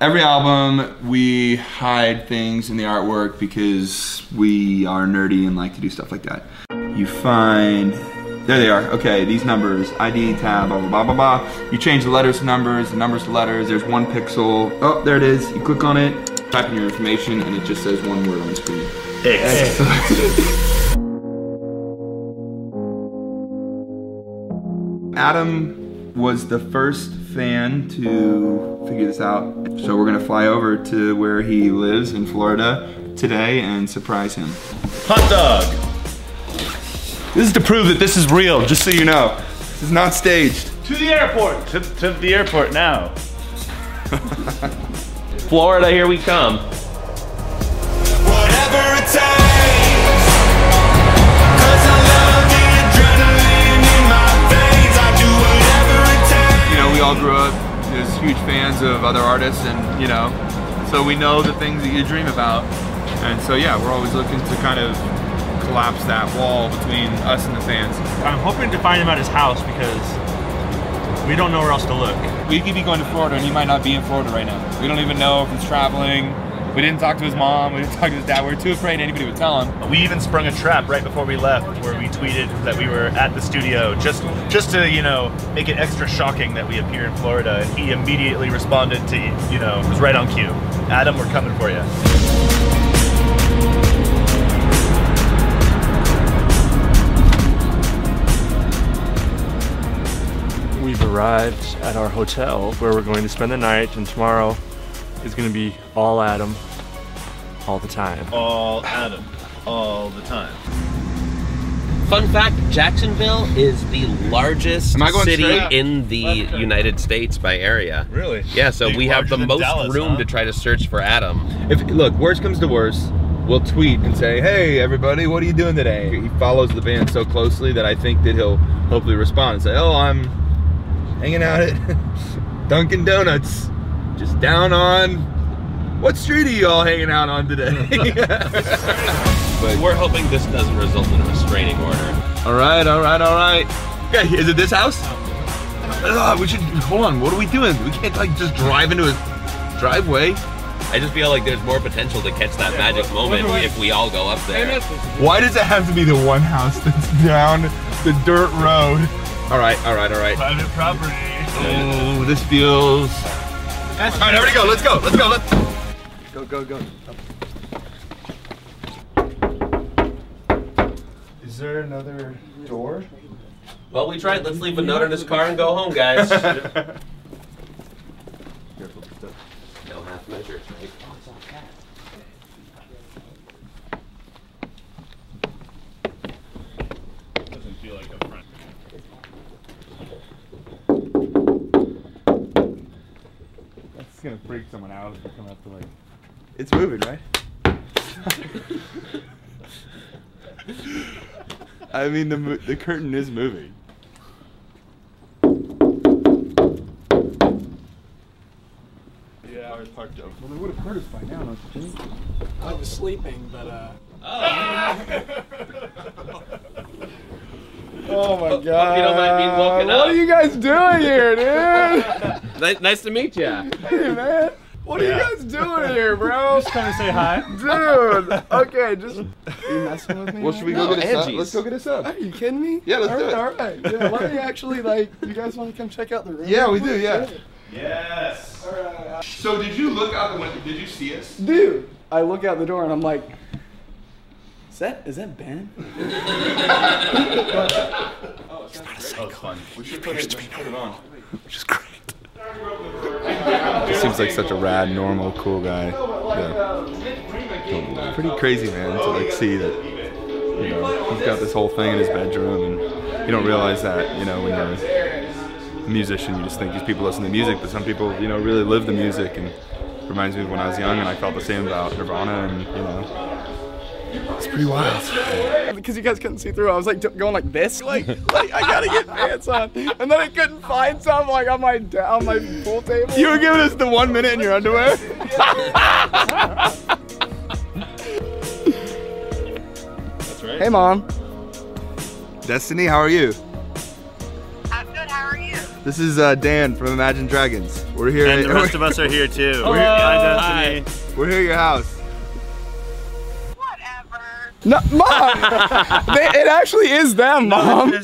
every album we hide things in the artwork because we are nerdy and like to do stuff like that. You find there they are. Okay, these numbers, ID, tab, blah, blah, blah, blah, blah. You change the letters to numbers, the numbers to letters. There's one pixel. Oh, there it is. You click on it, type in your information, and it just says one word on the screen. X. Adam was the first fan to figure this out. So we're gonna fly over to where he lives in Florida today and surprise him. Hot dog. This is to prove that this is real, just so you know. This is not staged. To the airport. To, to the airport now. Florida, here we come. Huge of other artists, and you know, so we know the things that you dream about. And so, yeah, we're always looking to kind of collapse that wall between us and the fans. I'm hoping to find him at his house because we don't know where else to look. We could be going to Florida, and he might not be in Florida right now. We don't even know if he's traveling. We didn't talk to his mom. We didn't talk to his dad. We are too afraid anybody would tell him. We even sprung a trap right before we left, where we tweeted that we were at the studio, just just to you know make it extra shocking that we appear in Florida. And he immediately responded to you know it was right on cue. Adam, we're coming for you. We've arrived at our hotel where we're going to spend the night, and tomorrow is going to be all Adam, all the time. All Adam, all the time. Fun fact Jacksonville is the largest Am I going city straight? in the United States by area. Really? Yeah, so Big we have the most Dallas, room huh? to try to search for Adam. If look, worst comes to worst, we'll tweet and say, "Hey, everybody, what are you doing today?" He follows the band so closely that I think that he'll hopefully respond and say, "Oh, I'm hanging out at Dunkin' Donuts, just down on what street are you all hanging out on today?" but We're hoping this doesn't result in a restraining order. all right, all right, all right. Okay, is it this house? Ah, we should hold on. What are we doing? We can't like just drive into his driveway. I just feel like there's more potential to catch that magic moment if we all go up there. Why does it have to be the one house that's down the dirt road? All right, all right, all right. Private property. Oh, this feels. All right, everybody go. Let's go. Let's go. Let's go. Go, go, go. Is there another door? Well, we tried. Let's leave a note in his car and go home, guys. no half measures, right? Doesn't feel like a front. That's gonna freak someone out if we come up to like. It's moving, right? I mean, the mo- the curtain is moving. Yeah, I was parked up. Well, they would have heard us by now, don't you think? I was sleeping, but uh. Oh my god! you don't mind being woken What up. are you guys doing here, dude? Ni- nice to meet you. hey man, what are you guys doing here, bro? Just trying to say hi. Dude, okay, just. Are you messing with me? Well, should we right go now? get a sub? Let's go get a sub. Are you kidding me? Yeah, let's all do right, it. All right, yeah. Let me actually like. You guys want to come check out the room? Yeah, we do. Yeah. Yes. All right. So, did you look out the window? Did you see us? Dude, I look out the door and I'm like, is that is that Ben? Oh, that was fun. We should put it, put it on. Which is great. Seems like such a rad, normal, cool guy. Yeah. Pretty crazy, man, to like see that. You know, he's got this whole thing in his bedroom, and you don't realize that. You know, when you're a musician, you just think these people listen to music, but some people, you know, really live the music. And reminds me of when I was young, and I felt the same about Nirvana, and you know. It's pretty wild. Because you guys couldn't see through, I was like going like this, like, like I gotta get pants on, and then I couldn't find some like on my on my pool table. You were giving us the one minute in your underwear. That's right. hey, mom. Destiny, how are you? I'm good. How are you? This is uh, Dan from Imagine Dragons. We're here. And the rest of us are here too. Hello. Hi, Destiny. We're here at your house. No, mom. they, it actually is them, mom.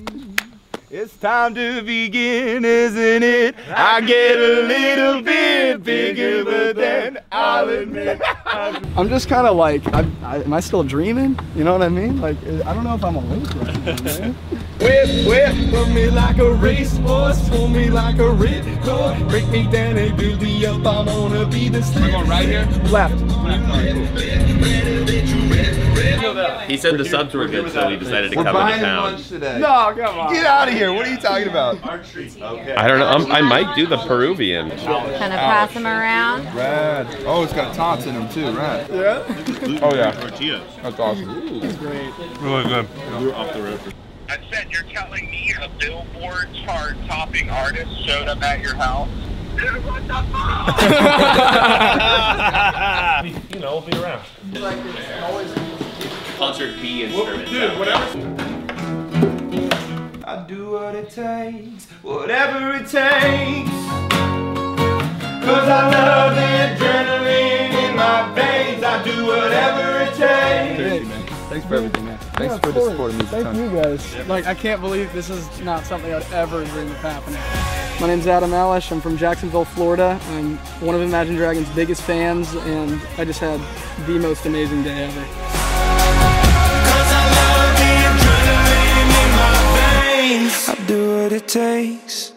It's time to begin, isn't it? I get a little bit bigger, but then I'll admit. I'm just kind of like, I, I, am I still dreaming? You know what I mean? Like, I don't know if I'm awake right now, man. Whip, whip, put me like a racehorse, pull me like a ripcord, break me down and build me up. I wanna be the We're going right here. Left. He said the subs were good, so he decided to We're come into town. lunch today. No, come on. Get out of here. What are you talking about? I don't know. I'm, I might do the Peruvian. Kind of pass them around. Rad. Oh, it's got tots in them too. Rad. Yeah. Oh yeah, that's awesome. Really good. I said you're telling me a Billboard chart topping artist showed up at your house? Dude, what the fuck? You know, we'll be around. Concert B instrument. Dude, whatever. I do what it takes, whatever it takes. Cause I love the adrenaline takes. Thanks for everything, man. Thanks Yeah, of for the support of Music Thank Time. you guys. Like, I can't believe this is not something I'd ever dream of happening. My name's Adam Alish. I'm from Jacksonville, Florida. I'm one of Imagine Dragons' biggest fans, and I just had the most amazing day ever. Cause I love the adrenaline in my veins. I do what it takes.